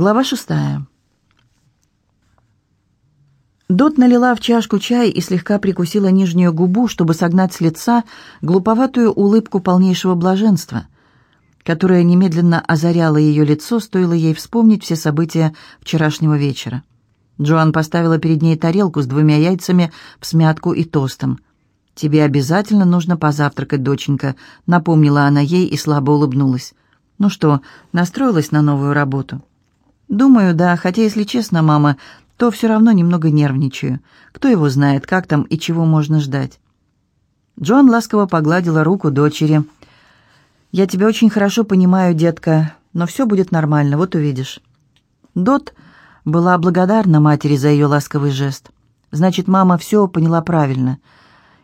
Глава шестая. Дот налила в чашку чай и слегка прикусила нижнюю губу, чтобы согнать с лица глуповатую улыбку полнейшего блаженства, которая немедленно озаряла ее лицо, стоило ей вспомнить все события вчерашнего вечера. Джоан поставила перед ней тарелку с двумя яйцами в смятку и тостом. «Тебе обязательно нужно позавтракать, доченька», — напомнила она ей и слабо улыбнулась. «Ну что, настроилась на новую работу?» «Думаю, да, хотя, если честно, мама, то все равно немного нервничаю. Кто его знает, как там и чего можно ждать?» Джон ласково погладила руку дочери. «Я тебя очень хорошо понимаю, детка, но все будет нормально, вот увидишь». Дот была благодарна матери за ее ласковый жест. Значит, мама все поняла правильно.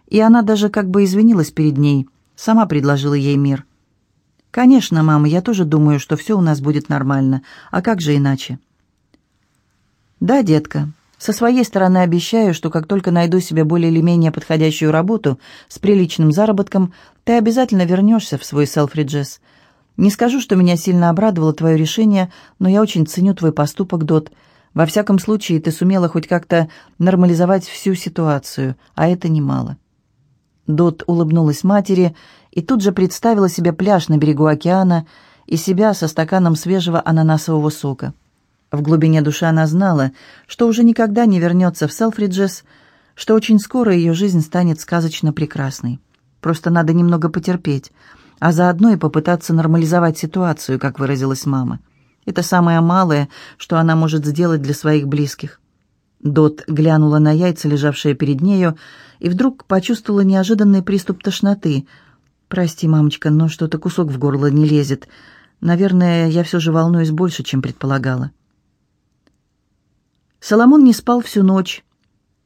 И она даже как бы извинилась перед ней, сама предложила ей мир. «Конечно, мама, я тоже думаю, что все у нас будет нормально. А как же иначе?» «Да, детка. Со своей стороны обещаю, что как только найду себе более или менее подходящую работу с приличным заработком, ты обязательно вернешься в свой селфриджес. Не скажу, что меня сильно обрадовало твое решение, но я очень ценю твой поступок, Дот. Во всяком случае, ты сумела хоть как-то нормализовать всю ситуацию, а это немало». Дот улыбнулась матери и тут же представила себе пляж на берегу океана и себя со стаканом свежего ананасового сока. В глубине души она знала, что уже никогда не вернется в Селфриджес, что очень скоро ее жизнь станет сказочно прекрасной. Просто надо немного потерпеть, а заодно и попытаться нормализовать ситуацию, как выразилась мама. Это самое малое, что она может сделать для своих близких. Дот глянула на яйца, лежавшие перед нею, и вдруг почувствовала неожиданный приступ тошноты. «Прости, мамочка, но что-то кусок в горло не лезет. Наверное, я все же волнуюсь больше, чем предполагала». Соломон не спал всю ночь.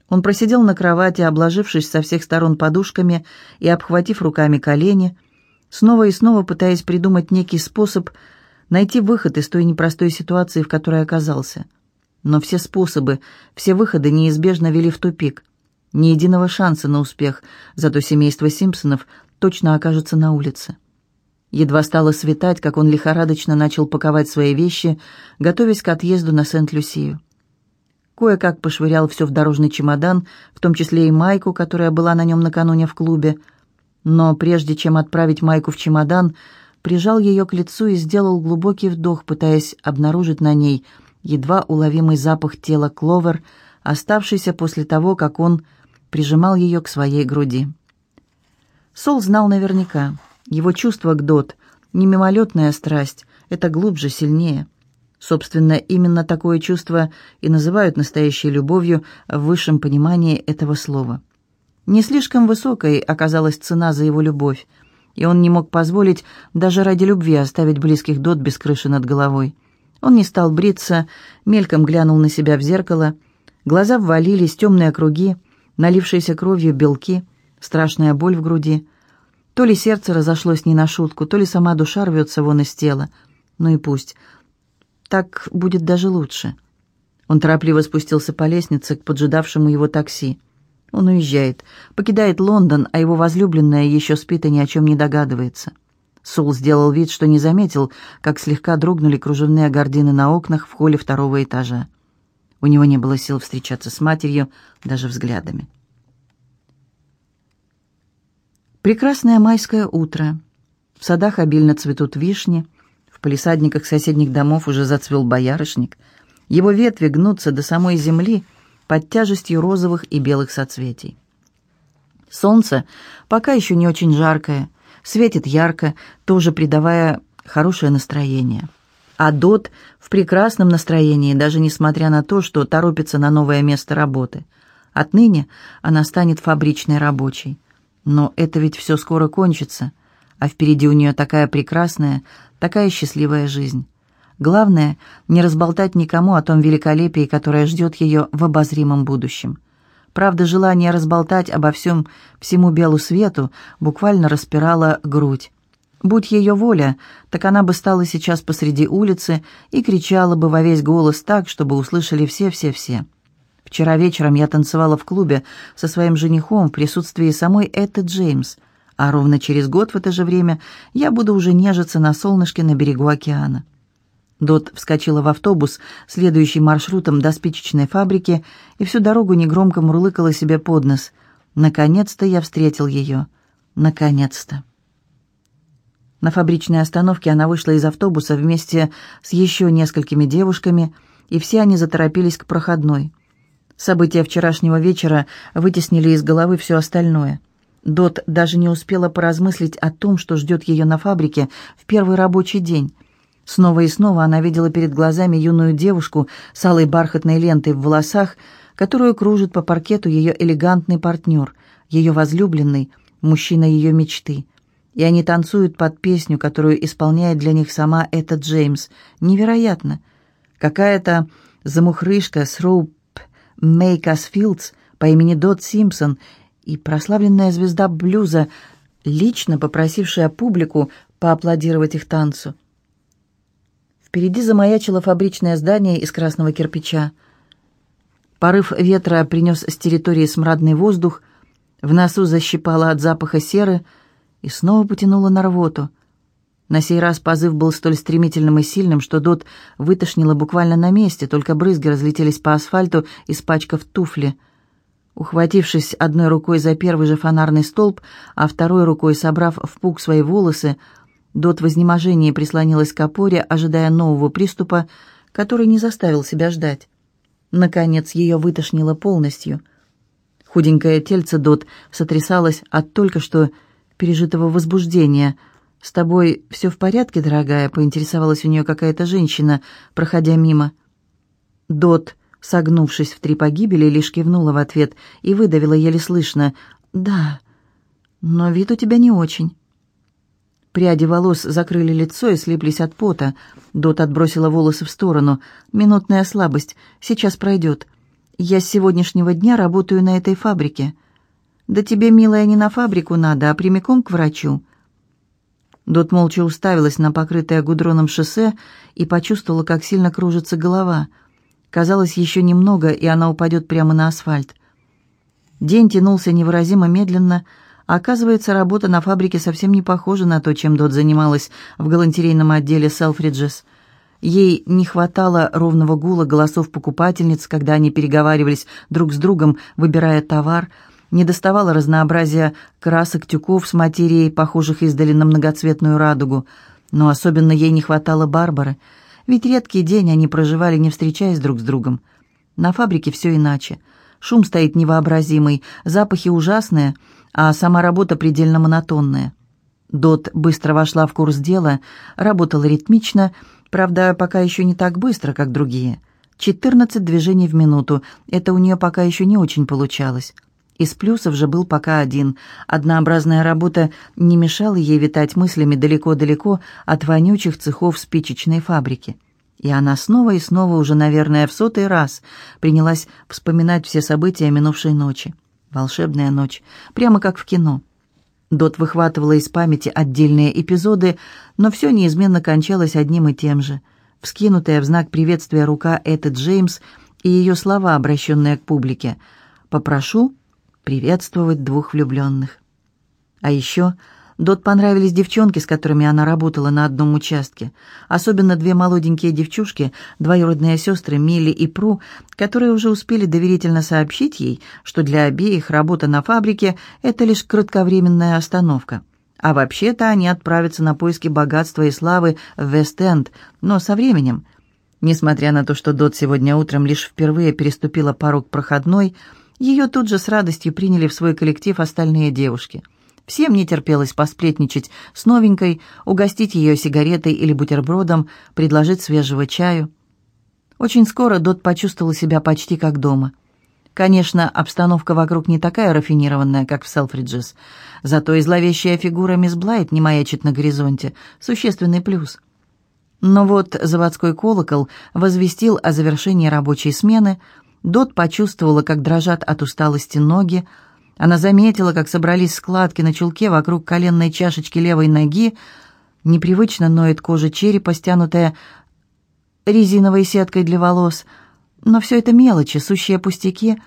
Он просидел на кровати, обложившись со всех сторон подушками и обхватив руками колени, снова и снова пытаясь придумать некий способ найти выход из той непростой ситуации, в которой оказался. Но все способы, все выходы неизбежно вели в тупик. Ни единого шанса на успех, зато семейство Симпсонов точно окажется на улице. Едва стало светать, как он лихорадочно начал паковать свои вещи, готовясь к отъезду на Сент-Люсию. Кое-как пошвырял все в дорожный чемодан, в том числе и майку, которая была на нем накануне в клубе. Но прежде чем отправить майку в чемодан, прижал ее к лицу и сделал глубокий вдох, пытаясь обнаружить на ней едва уловимый запах тела Кловер, оставшийся после того, как он прижимал ее к своей груди. Сол знал наверняка. Его чувство к Дот — не мимолетная страсть, это глубже, сильнее — Собственно, именно такое чувство и называют настоящей любовью в высшем понимании этого слова. Не слишком высокой оказалась цена за его любовь, и он не мог позволить даже ради любви оставить близких дот без крыши над головой. Он не стал бриться, мельком глянул на себя в зеркало. Глаза ввалились, темные круги, налившиеся кровью белки, страшная боль в груди. То ли сердце разошлось не на шутку, то ли сама душа рвется вон из тела. Ну и пусть. Так будет даже лучше. Он торопливо спустился по лестнице к поджидавшему его такси. Он уезжает, покидает Лондон, а его возлюбленная еще спит и ни о чем не догадывается. Сул сделал вид, что не заметил, как слегка дрогнули кружевные гардины на окнах в холле второго этажа. У него не было сил встречаться с матерью даже взглядами. Прекрасное майское утро. В садах обильно цветут вишни — в палисадниках соседних домов уже зацвел боярышник. Его ветви гнутся до самой земли под тяжестью розовых и белых соцветий. Солнце пока еще не очень жаркое, светит ярко, тоже придавая хорошее настроение. А Дот в прекрасном настроении, даже несмотря на то, что торопится на новое место работы. Отныне она станет фабричной рабочей. Но это ведь все скоро кончится, а впереди у нее такая прекрасная, Такая счастливая жизнь. Главное, не разболтать никому о том великолепии, которое ждет ее в обозримом будущем. Правда, желание разболтать обо всем всему белу свету буквально распирало грудь. Будь ее воля, так она бы стала сейчас посреди улицы и кричала бы во весь голос так, чтобы услышали все-все-все. Вчера вечером я танцевала в клубе со своим женихом в присутствии самой Этты Джеймс – а ровно через год в это же время я буду уже нежиться на солнышке на берегу океана. Дот вскочила в автобус, следующий маршрутом до спичечной фабрики, и всю дорогу негромко мурлыкала себе под нос. «Наконец-то я встретил ее. Наконец-то». На фабричной остановке она вышла из автобуса вместе с еще несколькими девушками, и все они заторопились к проходной. События вчерашнего вечера вытеснили из головы все остальное. Дот даже не успела поразмыслить о том, что ждет ее на фабрике в первый рабочий день. Снова и снова она видела перед глазами юную девушку с алой бархатной лентой в волосах, которую кружит по паркету ее элегантный партнер, ее возлюбленный, мужчина ее мечты. И они танцуют под песню, которую исполняет для них сама эта Джеймс. Невероятно! Какая-то замухрышка с Роуп Мейкасфилдс по имени Дот Симпсон и прославленная звезда блюза, лично попросившая публику поаплодировать их танцу. Впереди замаячило фабричное здание из красного кирпича. Порыв ветра принес с территории смрадный воздух, в носу защипало от запаха серы и снова потянуло на рвоту. На сей раз позыв был столь стремительным и сильным, что Дот вытошнила буквально на месте, только брызги разлетелись по асфальту, испачкав туфли. Ухватившись одной рукой за первый же фонарный столб, а второй рукой собрав в пук свои волосы, Дот в изнеможении прислонилась к опоре, ожидая нового приступа, который не заставил себя ждать. Наконец ее вытошнило полностью. Худенькое тельце Дот сотрясалось от только что пережитого возбуждения – «С тобой все в порядке, дорогая?» — поинтересовалась у нее какая-то женщина, проходя мимо. Дот, согнувшись в три погибели, лишь кивнула в ответ и выдавила еле слышно. «Да, но вид у тебя не очень». Пряди волос закрыли лицо и слиплись от пота. Дот отбросила волосы в сторону. «Минутная слабость. Сейчас пройдет. Я с сегодняшнего дня работаю на этой фабрике». «Да тебе, милая, не на фабрику надо, а прямиком к врачу». Дот молча уставилась на покрытое гудроном шоссе и почувствовала, как сильно кружится голова. Казалось, еще немного, и она упадет прямо на асфальт. День тянулся невыразимо медленно, оказывается, работа на фабрике совсем не похожа на то, чем Дот занималась в галантерейном отделе Селфриджес. Ей не хватало ровного гула голосов покупательниц, когда они переговаривались друг с другом, выбирая товар – не доставало разнообразия красок тюков с материей, похожих издали на многоцветную радугу. Но особенно ей не хватало Барбары, ведь редкий день они проживали, не встречаясь друг с другом. На фабрике все иначе. Шум стоит невообразимый, запахи ужасные, а сама работа предельно монотонная. Дот быстро вошла в курс дела, работала ритмично, правда, пока еще не так быстро, как другие. 14 движений в минуту, это у нее пока еще не очень получалось. Из плюсов же был пока один. Однообразная работа не мешала ей витать мыслями далеко-далеко от вонючих цехов спичечной фабрики. И она снова и снова, уже, наверное, в сотый раз, принялась вспоминать все события минувшей ночи. Волшебная ночь, прямо как в кино. Дот выхватывала из памяти отдельные эпизоды, но все неизменно кончалось одним и тем же. Вскинутая в знак приветствия рука Эты Джеймс и ее слова, обращенные к публике. «Попрошу приветствовать двух влюбленных. А еще Дот понравились девчонки, с которыми она работала на одном участке. Особенно две молоденькие девчушки, двоюродные сестры Милли и Пру, которые уже успели доверительно сообщить ей, что для обеих работа на фабрике – это лишь кратковременная остановка. А вообще-то они отправятся на поиски богатства и славы в Вест-Энд, но со временем. Несмотря на то, что Дот сегодня утром лишь впервые переступила порог проходной – ее тут же с радостью приняли в свой коллектив остальные девушки. Всем не терпелось посплетничать с новенькой, угостить ее сигаретой или бутербродом, предложить свежего чаю. Очень скоро Дот почувствовала себя почти как дома. Конечно, обстановка вокруг не такая рафинированная, как в Селфриджес, зато и зловещая фигура мисс Блайт не маячит на горизонте. Существенный плюс. Но вот заводской колокол возвестил о завершении рабочей смены – Дот почувствовала, как дрожат от усталости ноги. Она заметила, как собрались складки на чулке вокруг коленной чашечки левой ноги. Непривычно ноет кожа черепа, стянутая резиновой сеткой для волос. Но все это мелочи, сущие пустяки.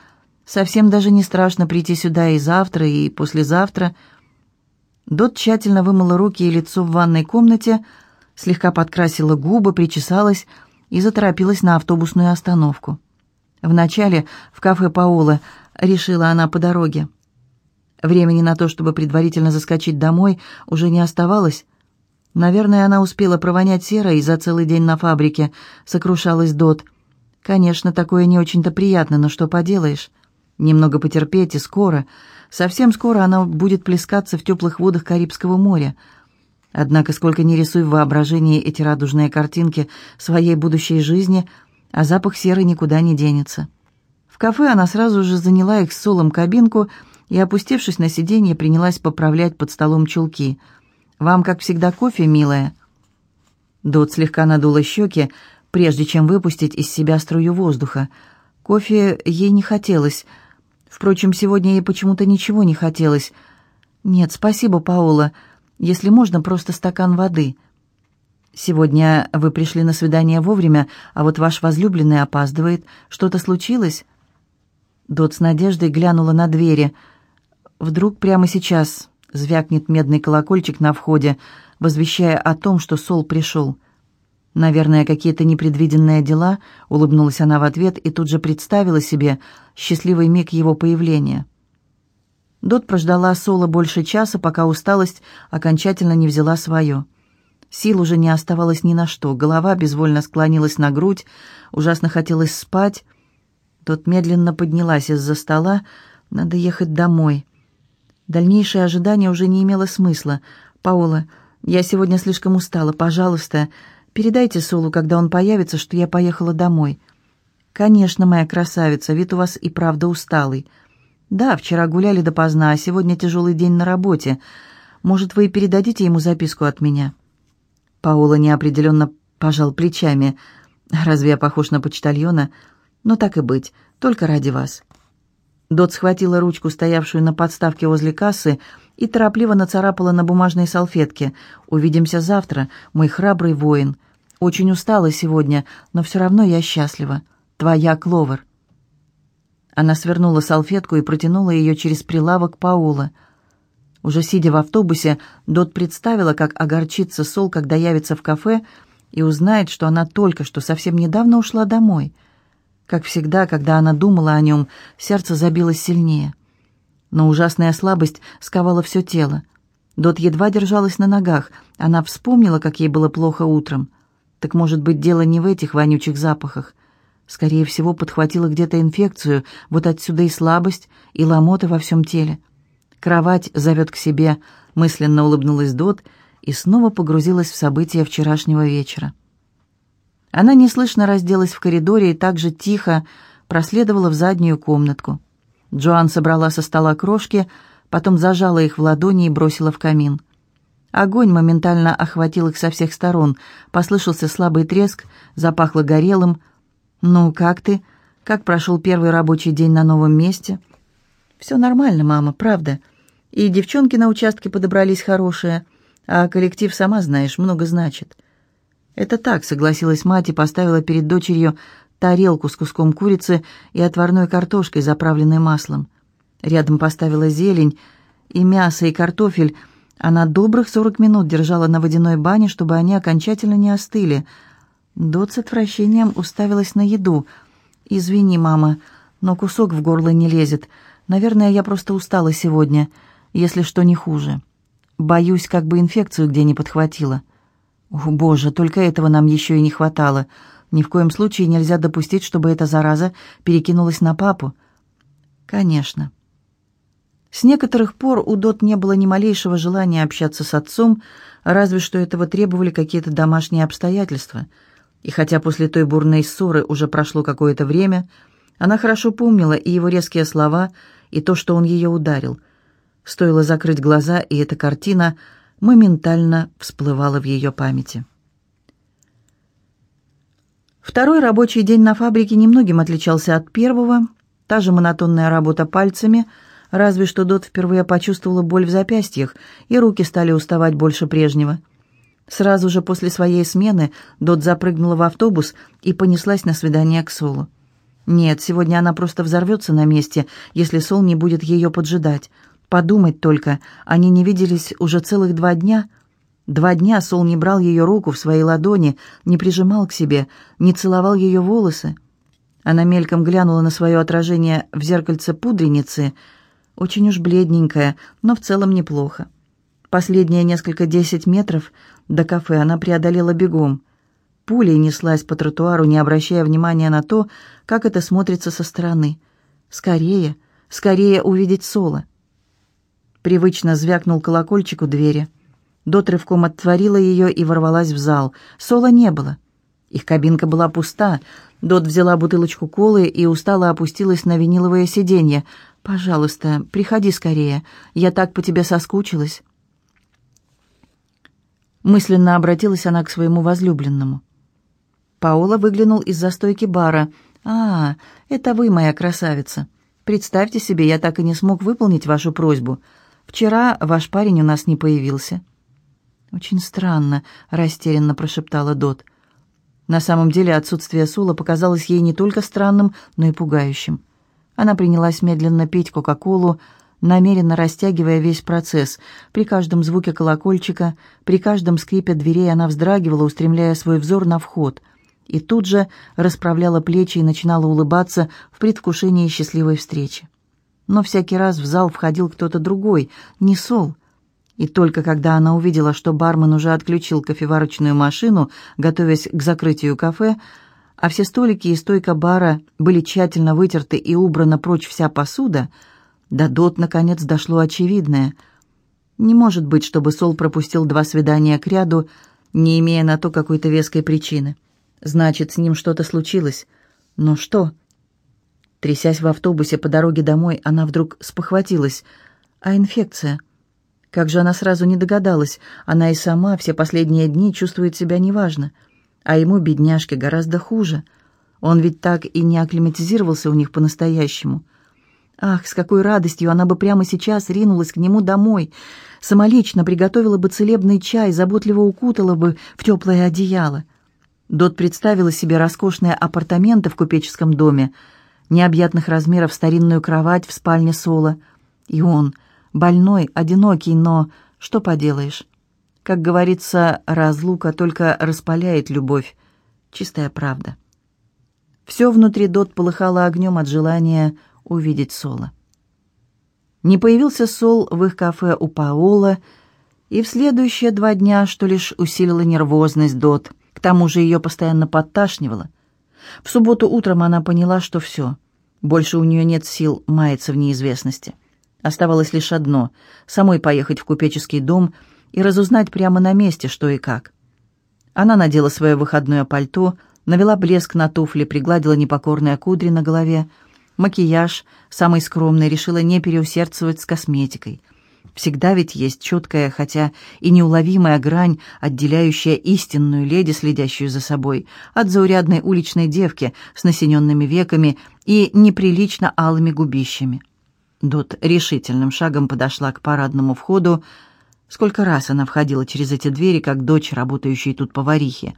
Совсем даже не страшно прийти сюда и завтра, и послезавтра. Дот тщательно вымыла руки и лицо в ванной комнате, слегка подкрасила губы, причесалась и заторопилась на автобусную остановку. Вначале в кафе Паола решила она по дороге. Времени на то, чтобы предварительно заскочить домой, уже не оставалось. Наверное, она успела провонять серой за целый день на фабрике, сокрушалась Дот. Конечно, такое не очень-то приятно, но что поделаешь. Немного потерпеть и скоро, совсем скоро она будет плескаться в теплых водах Карибского моря. Однако, сколько ни рисуй в воображении эти радужные картинки своей будущей жизни, а запах серы никуда не денется. В кафе она сразу же заняла их с Солом кабинку и, опустившись на сиденье, принялась поправлять под столом чулки. «Вам, как всегда, кофе, милая?» Дот слегка надула щеки, прежде чем выпустить из себя струю воздуха. Кофе ей не хотелось. Впрочем, сегодня ей почему-то ничего не хотелось. «Нет, спасибо, Паула. Если можно, просто стакан воды». «Сегодня вы пришли на свидание вовремя, а вот ваш возлюбленный опаздывает. Что-то случилось?» Дот с надеждой глянула на двери – Вдруг прямо сейчас звякнет медный колокольчик на входе, возвещая о том, что Сол пришел. «Наверное, какие-то непредвиденные дела», — улыбнулась она в ответ и тут же представила себе счастливый миг его появления. Дот прождала Сола больше часа, пока усталость окончательно не взяла свое. Сил уже не оставалось ни на что, голова безвольно склонилась на грудь, ужасно хотелось спать. Дот медленно поднялась из-за стола, надо ехать домой. Дальнейшее ожидание уже не имело смысла. «Паола, я сегодня слишком устала. Пожалуйста, передайте Солу, когда он появится, что я поехала домой». «Конечно, моя красавица, вид у вас и правда усталый». «Да, вчера гуляли допоздна, а сегодня тяжелый день на работе. Может, вы передадите ему записку от меня?» Паола неопределенно пожал плечами. «Разве я похож на почтальона?» «Ну, так и быть, только ради вас». Дот схватила ручку, стоявшую на подставке возле кассы, и торопливо нацарапала на бумажной салфетке. «Увидимся завтра, мой храбрый воин. Очень устала сегодня, но все равно я счастлива. Твоя Кловер». Она свернула салфетку и протянула ее через прилавок Паула. Уже сидя в автобусе, Дот представила, как огорчится Сол, когда явится в кафе и узнает, что она только что совсем недавно ушла домой — как всегда, когда она думала о нем, сердце забилось сильнее. Но ужасная слабость сковала все тело. Дот едва держалась на ногах. Она вспомнила, как ей было плохо утром. Так может быть, дело не в этих вонючих запахах. Скорее всего, подхватила где-то инфекцию, вот отсюда и слабость, и ломота во всем теле. Кровать зовет к себе, мысленно улыбнулась Дот и снова погрузилась в события вчерашнего вечера. Она неслышно разделась в коридоре и также тихо проследовала в заднюю комнатку. Джоан собрала со стола крошки, потом зажала их в ладони и бросила в камин. Огонь моментально охватил их со всех сторон. Послышался слабый треск, запахло горелым. «Ну, как ты? Как прошел первый рабочий день на новом месте?» «Все нормально, мама, правда. И девчонки на участке подобрались хорошие, а коллектив, сама знаешь, много значит». «Это так», — согласилась мать и поставила перед дочерью тарелку с куском курицы и отварной картошкой, заправленной маслом. Рядом поставила зелень и мясо, и картофель. Она добрых сорок минут держала на водяной бане, чтобы они окончательно не остыли. Дот с отвращением уставилась на еду. «Извини, мама, но кусок в горло не лезет. Наверное, я просто устала сегодня, если что не хуже. Боюсь, как бы инфекцию где не подхватила». О, боже, только этого нам еще и не хватало. Ни в коем случае нельзя допустить, чтобы эта зараза перекинулась на папу. Конечно. С некоторых пор у Дот не было ни малейшего желания общаться с отцом, разве что этого требовали какие-то домашние обстоятельства. И хотя после той бурной ссоры уже прошло какое-то время, она хорошо помнила и его резкие слова, и то, что он ее ударил. Стоило закрыть глаза, и эта картина — моментально всплывала в ее памяти. Второй рабочий день на фабрике немногим отличался от первого. Та же монотонная работа пальцами, разве что Дот впервые почувствовала боль в запястьях, и руки стали уставать больше прежнего. Сразу же после своей смены Дот запрыгнула в автобус и понеслась на свидание к Солу. Нет, сегодня она просто взорвется на месте, если Сол не будет ее поджидать. Подумать только, они не виделись уже целых два дня. Два дня Сол не брал ее руку в свои ладони, не прижимал к себе, не целовал ее волосы. Она мельком глянула на свое отражение в зеркальце пудреницы, очень уж бледненькая, но в целом неплохо. Последние несколько десять метров до кафе она преодолела бегом. Пулей неслась по тротуару, не обращая внимания на то, как это смотрится со стороны. «Скорее, скорее увидеть Соло!» Привычно звякнул колокольчик у двери. Дот рывком отворила ее и ворвалась в зал. Соло не было. Их кабинка была пуста. Дот взяла бутылочку колы и устало опустилась на виниловое сиденье. «Пожалуйста, приходи скорее. Я так по тебе соскучилась». Мысленно обратилась она к своему возлюбленному. Паола выглянул из застойки бара. «А, это вы, моя красавица. Представьте себе, я так и не смог выполнить вашу просьбу. Вчера ваш парень у нас не появился». «Очень странно», — растерянно прошептала Дот. На самом деле отсутствие Сула показалось ей не только странным, но и пугающим. Она принялась медленно пить Кока-Колу, намеренно растягивая весь процесс. При каждом звуке колокольчика, при каждом скрипе дверей она вздрагивала, устремляя свой взор на вход. И тут же расправляла плечи и начинала улыбаться в предвкушении счастливой встречи. Но всякий раз в зал входил кто-то другой, не Сол. И только когда она увидела, что бармен уже отключил кофеварочную машину, готовясь к закрытию кафе, а все столики и стойка бара были тщательно вытерты и убрана прочь вся посуда, до Дот наконец дошло очевидное. Не может быть, чтобы Сол пропустил два свидания к ряду, не имея на то какой-то веской причины. Значит, с ним что-то случилось. Но что? Трясясь в автобусе по дороге домой, она вдруг спохватилась. А инфекция? Как же она сразу не догадалась? Она и сама все последние дни чувствует себя неважно. А ему, бедняжке, гораздо хуже. Он ведь так и не акклиматизировался у них по-настоящему. Ах, с какой радостью она бы прямо сейчас ринулась к нему домой, самолично приготовила бы целебный чай, заботливо укутала бы в теплое одеяло. Дот представила себе роскошные апартаменты в купеческом доме, необъятных размеров старинную кровать в спальне Соло. И он, больной, одинокий, но что поделаешь? Как говорится, разлука только распаляет любовь. Чистая правда. Все внутри Дот полыхало огнем от желания увидеть Соло. Не появился Сол в их кафе у Паола, и в следующие два дня, что лишь усилило нервозность Дот, к тому же ее постоянно подташнивало. В субботу утром она поняла, что все, больше у нее нет сил маяться в неизвестности. Оставалось лишь одно — самой поехать в купеческий дом и разузнать прямо на месте, что и как. Она надела свое выходное пальто, навела блеск на туфли, пригладила непокорные кудри на голове. Макияж, самый скромный, решила не переусердствовать с косметикой. Всегда ведь есть четкая, хотя и неуловимая грань, отделяющая истинную леди, следящую за собой, от заурядной уличной девки с насененными веками и неприлично алыми губищами. Дот решительным шагом подошла к парадному входу. Сколько раз она входила через эти двери, как дочь, работающей тут поварихи.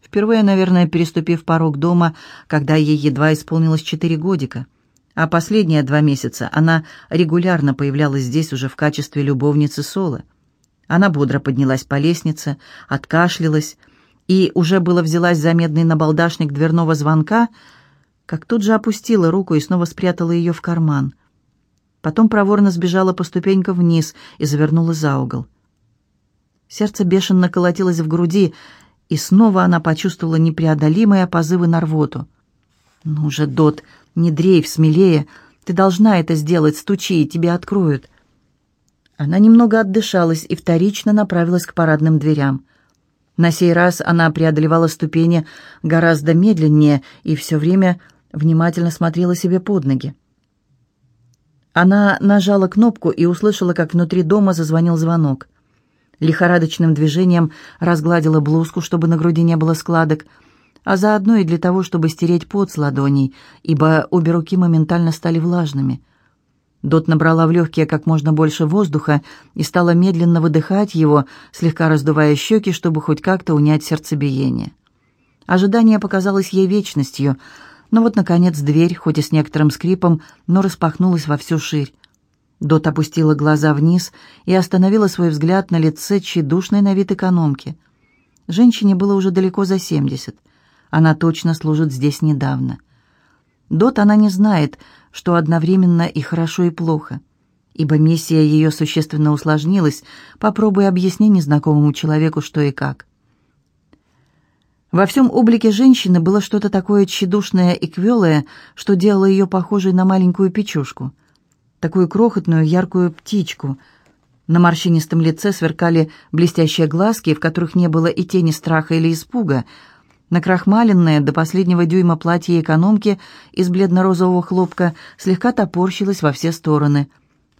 Впервые, наверное, переступив порог дома, когда ей едва исполнилось четыре годика. А последние два месяца она регулярно появлялась здесь уже в качестве любовницы Солы. Она бодро поднялась по лестнице, откашлялась и уже было взялась за медный набалдашник дверного звонка, как тут же опустила руку и снова спрятала ее в карман — Потом проворно сбежала по ступенькам вниз и завернула за угол. Сердце бешено колотилось в груди, и снова она почувствовала непреодолимые позывы на рвоту. «Ну же, Дот, не дрейф, смелее. Ты должна это сделать, стучи, и тебе откроют». Она немного отдышалась и вторично направилась к парадным дверям. На сей раз она преодолевала ступени гораздо медленнее и все время внимательно смотрела себе под ноги. Она нажала кнопку и услышала, как внутри дома зазвонил звонок. Лихорадочным движением разгладила блузку, чтобы на груди не было складок, а заодно и для того, чтобы стереть пот с ладоней, ибо обе руки моментально стали влажными. Дот набрала в легкие как можно больше воздуха и стала медленно выдыхать его, слегка раздувая щеки, чтобы хоть как-то унять сердцебиение. Ожидание показалось ей вечностью — но вот, наконец, дверь, хоть и с некоторым скрипом, но распахнулась во всю ширь. Дот опустила глаза вниз и остановила свой взгляд на лице тщедушной на вид экономки. Женщине было уже далеко за семьдесят. Она точно служит здесь недавно. Дот она не знает, что одновременно и хорошо, и плохо, ибо миссия ее существенно усложнилась, попробуй объясни незнакомому человеку, что и как. Во всем облике женщины было что-то такое тщедушное и квелое, что делало ее похожей на маленькую печушку — такую крохотную яркую птичку. На морщинистом лице сверкали блестящие глазки, в которых не было и тени страха или испуга. Накрахмаленное до последнего дюйма платье экономки из бледно-розового хлопка слегка топорщилось во все стороны.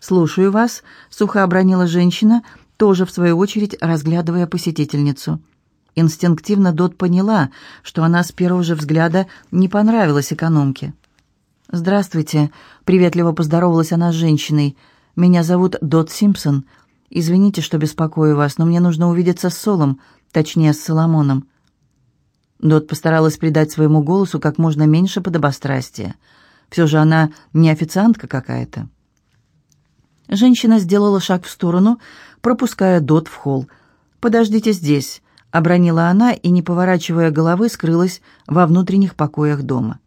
«Слушаю вас», — сухо обронила женщина, тоже, в свою очередь, разглядывая посетительницу. Инстинктивно Дот поняла, что она с первого же взгляда не понравилась экономке. «Здравствуйте», — приветливо поздоровалась она с женщиной. «Меня зовут Дот Симпсон. Извините, что беспокою вас, но мне нужно увидеться с Солом, точнее, с Соломоном». Дот постаралась придать своему голосу как можно меньше подобострастия. Все же она не официантка какая-то. Женщина сделала шаг в сторону, пропуская Дот в холл. «Подождите здесь», — обронила она и, не поворачивая головы, скрылась во внутренних покоях дома.